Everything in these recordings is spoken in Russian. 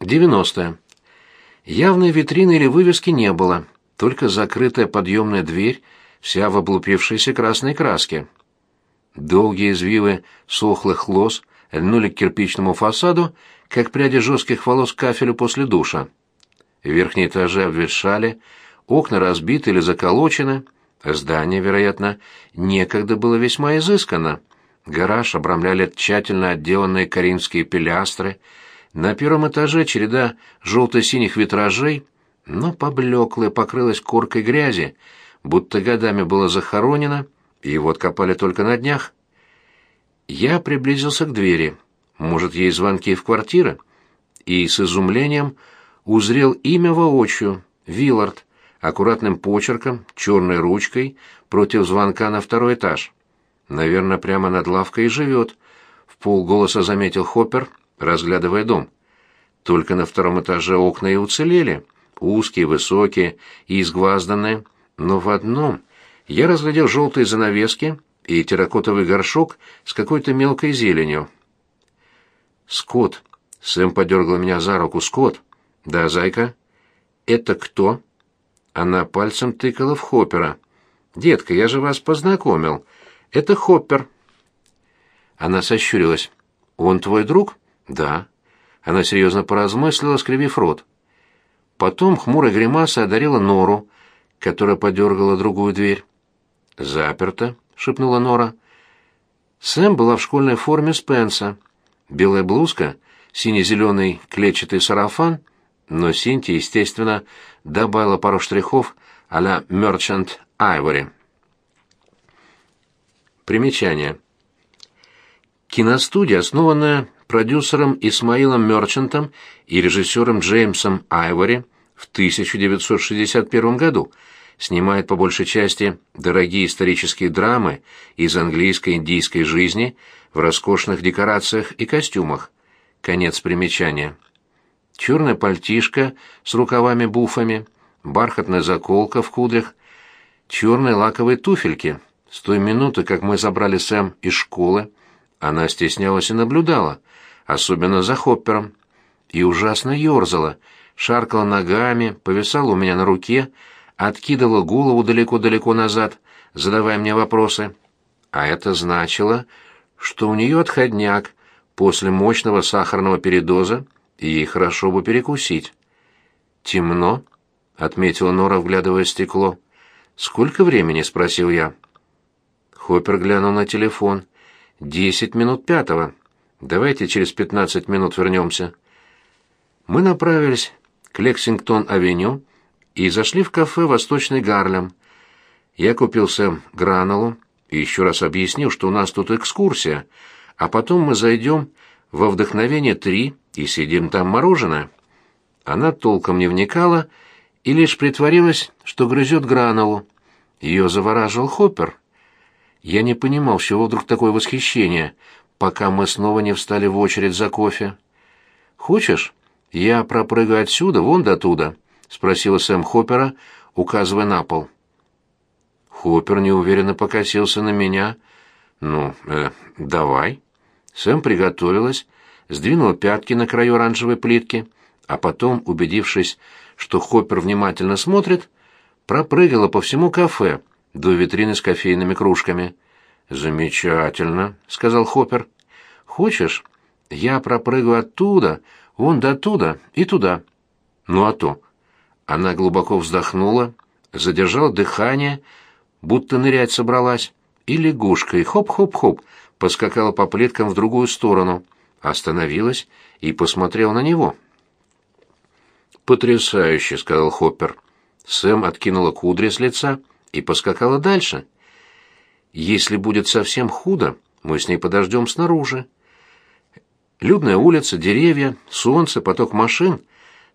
90. Явной витрины или вывески не было, только закрытая подъемная дверь, вся в облупившейся красной краске. Долгие извивы сохлых лоз льнули к кирпичному фасаду, как пряди жестких волос к кафелю после душа. Верхние этажи обветшали, окна разбиты или заколочены, здание, вероятно, некогда было весьма изысканно. Гараж обрамляли тщательно отделанные коринфские пилястры, на первом этаже череда желто-синих витражей, но поблеклая покрылась коркой грязи, будто годами было захоронено, и вот копали только на днях. Я приблизился к двери. Может, ей звонки в квартиры? И с изумлением узрел имя воочию — Виллард, аккуратным почерком, черной ручкой, против звонка на второй этаж. Наверное, прямо над лавкой и живет, — в полголоса заметил Хоппер — разглядывая дом. Только на втором этаже окна и уцелели, узкие, высокие и изгвазданные, но в одном я разглядел желтые занавески и терракотовый горшок с какой-то мелкой зеленью. «Скот!» — Сэм подергал меня за руку. «Скот!» «Да, зайка?» «Это кто?» Она пальцем тыкала в Хоппера. «Детка, я же вас познакомил. Это Хоппер». Она сощурилась. «Он твой друг?» «Да». Она серьезно поразмыслила, скривив рот. Потом хмурая гримаса одарила Нору, которая подергала другую дверь. «Заперто», — шепнула Нора. Сэм была в школьной форме Спенса. Белая блузка, сине-зеленый клетчатый сарафан, но Синти, естественно, добавила пару штрихов а-ля Merchant Ivory. Примечание. Киностудия, основанная продюсером Исмаилом Мерчантом и режиссером Джеймсом Айвори в 1961 году, снимает по большей части дорогие исторические драмы из английской индийской жизни в роскошных декорациях и костюмах. Конец примечания. Черная пальтишка с рукавами-буфами, бархатная заколка в кудрях, черные лаковые туфельки. С той минуты, как мы забрали Сэм из школы, она стеснялась и наблюдала, особенно за Хоппером, и ужасно ерзала, шаркала ногами, повисала у меня на руке, откидывала голову далеко-далеко назад, задавая мне вопросы. А это значило, что у нее отходняк после мощного сахарного передоза, и ей хорошо бы перекусить. «Темно», — отметила Нора, вглядывая в стекло. «Сколько времени?» — спросил я. Хоппер глянул на телефон. «Десять минут пятого». Давайте через пятнадцать минут вернемся. Мы направились к Лексингтон-авеню и зашли в кафе «Восточный Гарлем». Я купился гранулу и еще раз объяснил, что у нас тут экскурсия, а потом мы зайдем во «Вдохновение 3» и съедим там мороженое. Она толком не вникала и лишь притворилась, что грызет гранулу. Ее завораживал Хоппер. Я не понимал, с чего вдруг такое восхищение — пока мы снова не встали в очередь за кофе. «Хочешь, я пропрыгаю отсюда, вон до туда?» — спросила Сэм Хоппера, указывая на пол. Хоппер неуверенно покосился на меня. «Ну, э, давай». Сэм приготовилась, сдвинула пятки на краю оранжевой плитки, а потом, убедившись, что Хоппер внимательно смотрит, пропрыгала по всему кафе до витрины с кофейными кружками. «Замечательно», — сказал Хоппер. «Хочешь, я пропрыгаю оттуда, вон до туда и туда?» «Ну а то». Она глубоко вздохнула, задержала дыхание, будто нырять собралась, и лягушкой хоп-хоп-хоп поскакала по плиткам в другую сторону, остановилась и посмотрела на него. «Потрясающе», — сказал Хоппер. Сэм откинула кудри с лица и поскакала дальше. Если будет совсем худо, мы с ней подождем снаружи. Людная улица, деревья, солнце, поток машин.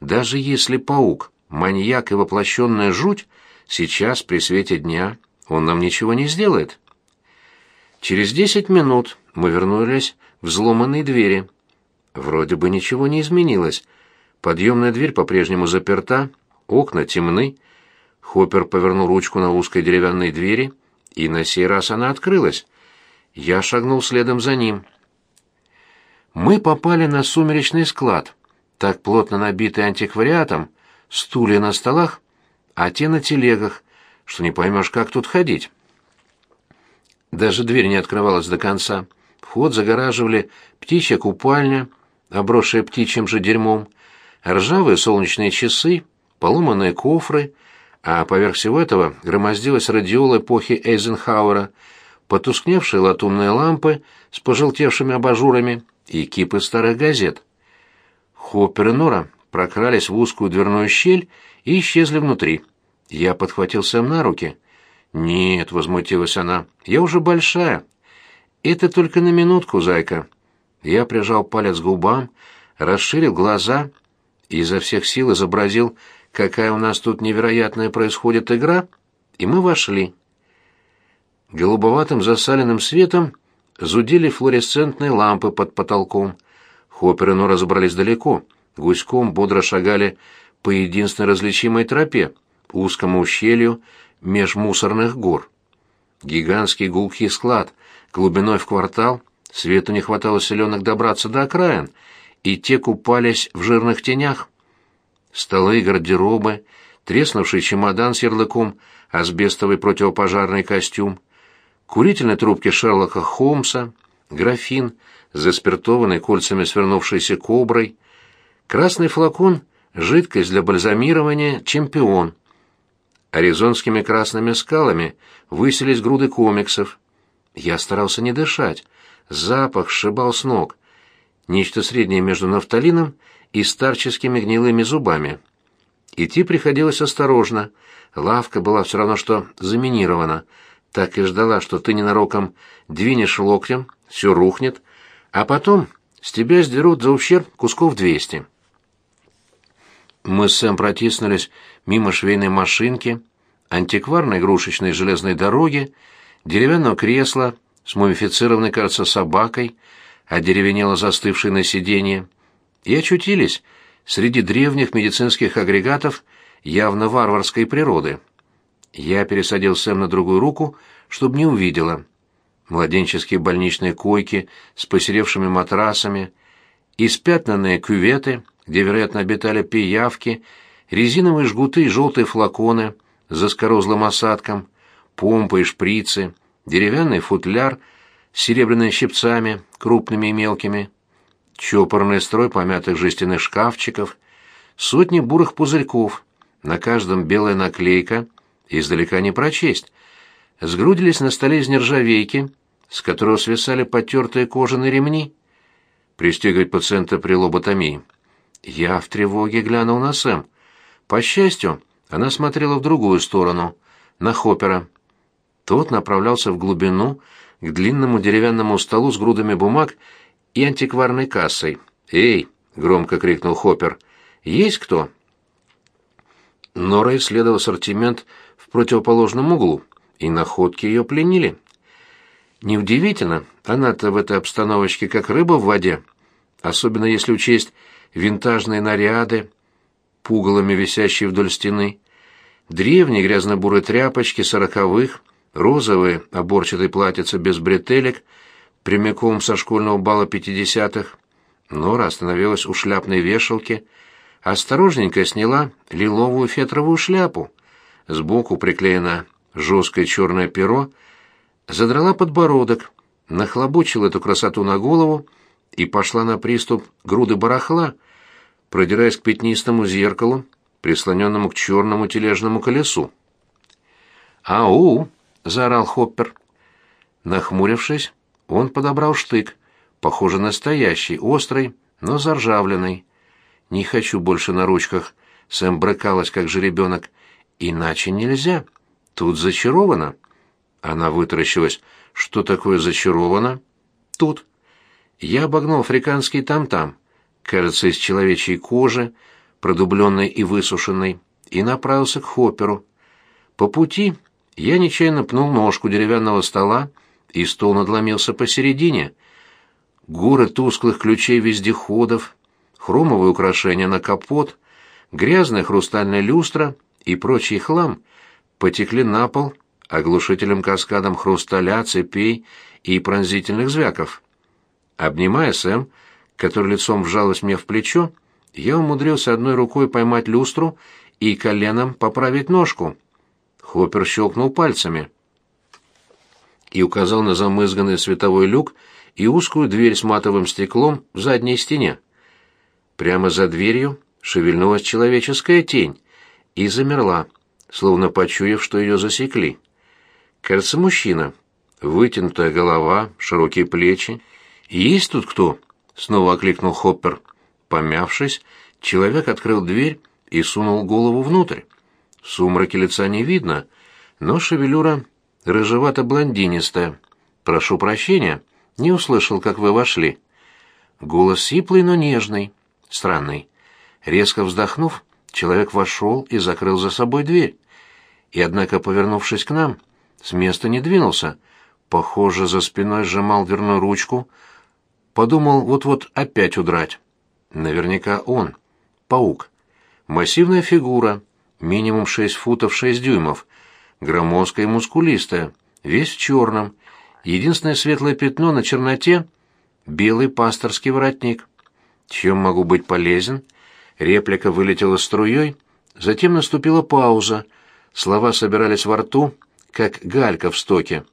Даже если паук, маньяк и воплощенная жуть, сейчас при свете дня он нам ничего не сделает. Через десять минут мы вернулись к взломанной двери. Вроде бы ничего не изменилось. Подъемная дверь по-прежнему заперта, окна темны. Хоппер повернул ручку на узкой деревянной двери — и на сей раз она открылась. Я шагнул следом за ним. Мы попали на сумеречный склад. так плотно набитые антиквариатом, стулья на столах, а те на телегах, что не поймешь, как тут ходить. Даже дверь не открывалась до конца. Вход загораживали птичья купальня, обросшая птичьим же дерьмом, ржавые солнечные часы, поломанные кофры, а поверх всего этого громоздилась радиола эпохи Эйзенхауэра, потускневшие латунные лампы с пожелтевшими абажурами и кипы старых газет. Хоппер и Нора прокрались в узкую дверную щель и исчезли внутри. Я подхватил Сэм на руки. «Нет», — возмутилась она, — «я уже большая». «Это только на минутку, зайка». Я прижал палец к губам, расширил глаза и изо всех сил изобразил, какая у нас тут невероятная происходит игра, и мы вошли. Голубоватым засаленным светом зудели флуоресцентные лампы под потолком. Хоппер и Нора забрались далеко, гуськом бодро шагали по единственной различимой тропе, узкому ущелью меж мусорных гор. Гигантский гулкий склад, глубиной в квартал, свету не хватало селенок добраться до окраин, и те купались в жирных тенях. Столы, гардеробы, треснувший чемодан с ярлыком, асбестовый противопожарный костюм, курительной трубки Шерлока Холмса, графин, заспиртованный кольцами свернувшейся коброй, красный флакон, жидкость для бальзамирования «Чемпион». Аризонскими красными скалами высились груды комиксов. Я старался не дышать. Запах сшибал с ног. Нечто среднее между нафталином и старческими гнилыми зубами. Идти приходилось осторожно. Лавка была все равно что заминирована — так и ждала, что ты ненароком двинешь локтем, все рухнет, а потом с тебя сдерут за ущерб кусков двести. Мы с Сэм протиснулись мимо швейной машинки, антикварной игрушечной железной дороги, деревянного кресла с мумифицированной, кажется, собакой, одеревенело застывшей на сиденье, и очутились среди древних медицинских агрегатов явно варварской природы. Я пересадил Сэм на другую руку, чтобы не увидела. Младенческие больничные койки с посеревшими матрасами, испятнанные кюветы, где, вероятно, обитали пиявки, резиновые жгуты и желтые флаконы с заскорозлым осадком, помпы и шприцы, деревянный футляр серебряными щипцами, крупными и мелкими, чопорный строй помятых жестяных шкафчиков, сотни бурых пузырьков, на каждом белая наклейка — издалека не прочесть, сгрудились на столе из нержавейки, с которого свисали потертые кожаные ремни. Пристегивать пациента при лоботомии. Я в тревоге глянул на Сэм. По счастью, она смотрела в другую сторону, на Хоппера. Тот направлялся в глубину, к длинному деревянному столу с грудами бумаг и антикварной кассой. «Эй!» — громко крикнул Хоппер. «Есть кто?» Нора исследовал ассортимент в противоположном углу, и находки ее пленили. Неудивительно, она-то в этой обстановочке как рыба в воде, особенно если учесть винтажные наряды, пугалами висящие вдоль стены, древние грязно-бурые тряпочки сороковых, розовые оборчатые платьица без бретелек, прямиком со школьного бала пятидесятых. Нора остановилась у шляпной вешалки, осторожненько сняла лиловую фетровую шляпу, сбоку приклеено жесткое черное перо, задрала подбородок, нахлобучила эту красоту на голову и пошла на приступ груды барахла, продираясь к пятнистому зеркалу, прислоненному к черному тележному колесу. «Ау!» — заорал Хоппер. Нахмурившись, он подобрал штык, похоже, настоящий, острый, но заржавленный. «Не хочу больше на ручках», — Сэм брыкалась, как жеребенок. Иначе нельзя. Тут зачаровано. Она вытаращилась. Что такое зачаровано? Тут. Я обогнул африканский там-там, кажется, из человечьей кожи, продубленной и высушенной, и направился к Хопперу. По пути я нечаянно пнул ножку деревянного стола, и стол надломился посередине. Горы тусклых ключей вездеходов, хромовые украшения на капот, грязная хрустальная люстра — и прочий хлам потекли на пол оглушительным каскадом хрусталя, цепей и пронзительных звяков. Обнимая Сэм, который лицом вжалась мне в плечо, я умудрился одной рукой поймать люстру и коленом поправить ножку. Хоппер щелкнул пальцами и указал на замызганный световой люк и узкую дверь с матовым стеклом в задней стене. Прямо за дверью шевельнулась человеческая тень и замерла, словно почуяв, что ее засекли. Кажется, мужчина. Вытянутая голова, широкие плечи. «Есть тут кто?» — снова окликнул Хоппер. Помявшись, человек открыл дверь и сунул голову внутрь. В сумраке лица не видно, но шевелюра рыжевато-блондинистая. «Прошу прощения, не услышал, как вы вошли». Голос сиплый, но нежный, странный. Резко вздохнув, человек вошел и закрыл за собой дверь. И, однако, повернувшись к нам, с места не двинулся. Похоже, за спиной сжимал дверную ручку. Подумал вот-вот опять удрать. Наверняка он. Паук. Массивная фигура, минимум шесть футов шесть дюймов, громоздкая и мускулистая, весь в черном. Единственное светлое пятно на черноте — белый пасторский воротник. Чем могу быть полезен? Реплика вылетела струей, затем наступила пауза. Слова собирались во рту, как галька в стоке.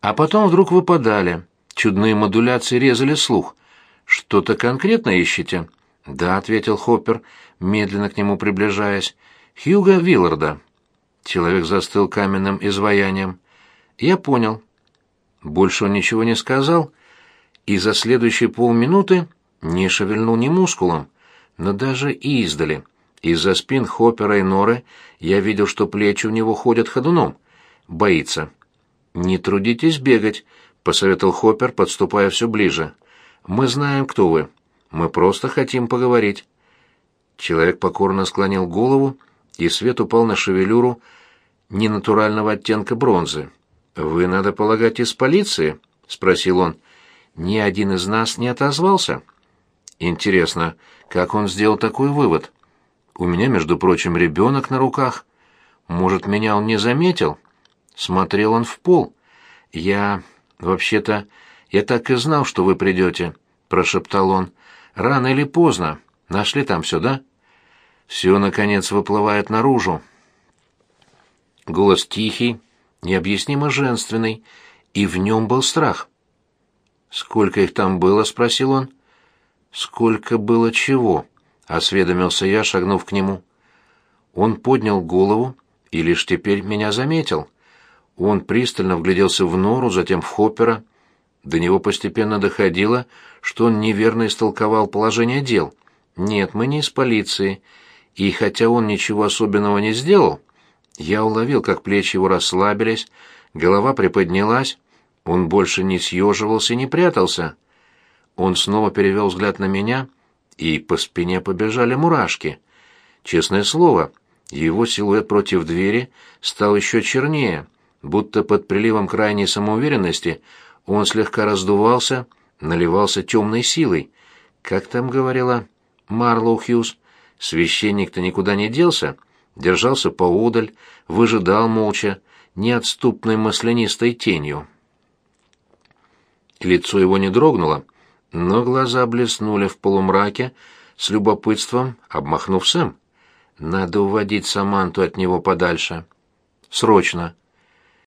А потом вдруг выпадали. Чудные модуляции резали слух. «Что-то конкретно ищете?» «Да», — ответил Хоппер, медленно к нему приближаясь. «Хьюга Вилларда». Человек застыл каменным изваянием. «Я понял». Больше он ничего не сказал, и за следующие полминуты не шевельнул ни мускулом, но даже издали. Из-за спин Хоппера и Норы я видел, что плечи у него ходят ходуном — боится. «Не трудитесь бегать», — посоветовал Хоппер, подступая все ближе. «Мы знаем, кто вы. Мы просто хотим поговорить». Человек покорно склонил голову, и свет упал на шевелюру ненатурального оттенка бронзы. «Вы, надо полагать, из полиции?» — спросил он. «Ни один из нас не отозвался». «Интересно, как он сделал такой вывод? У меня, между прочим, ребенок на руках. Может, меня он не заметил?» Смотрел он в пол. «Я... вообще-то... я так и знал, что вы придете», — прошептал он. «Рано или поздно. Нашли там все, да?» Все, наконец, выплывает наружу. Голос тихий, необъяснимо женственный, и в нем был страх. «Сколько их там было?» — спросил он. «Сколько было чего?» — осведомился я, шагнув к нему. Он поднял голову и лишь теперь меня заметил — он пристально вгляделся в Нору, затем в Хоппера. До него постепенно доходило, что он неверно истолковал положение дел. «Нет, мы не из полиции». И хотя он ничего особенного не сделал, я уловил, как плечи его расслабились, голова приподнялась, он больше не съеживался и не прятался. Он снова перевел взгляд на меня, и по спине побежали мурашки. Честное слово, его силуэт против двери стал еще чернее — будто под приливом крайней самоуверенности он слегка раздувался, наливался темной силой. Как там говорила Марлоу Хьюз, священник-то никуда не делся, держался поодаль, выжидал молча, неотступной маслянистой тенью. Лицо его не дрогнуло, но глаза блеснули в полумраке, с любопытством обмахнув Сэм. Надо уводить Саманту от него подальше. Срочно.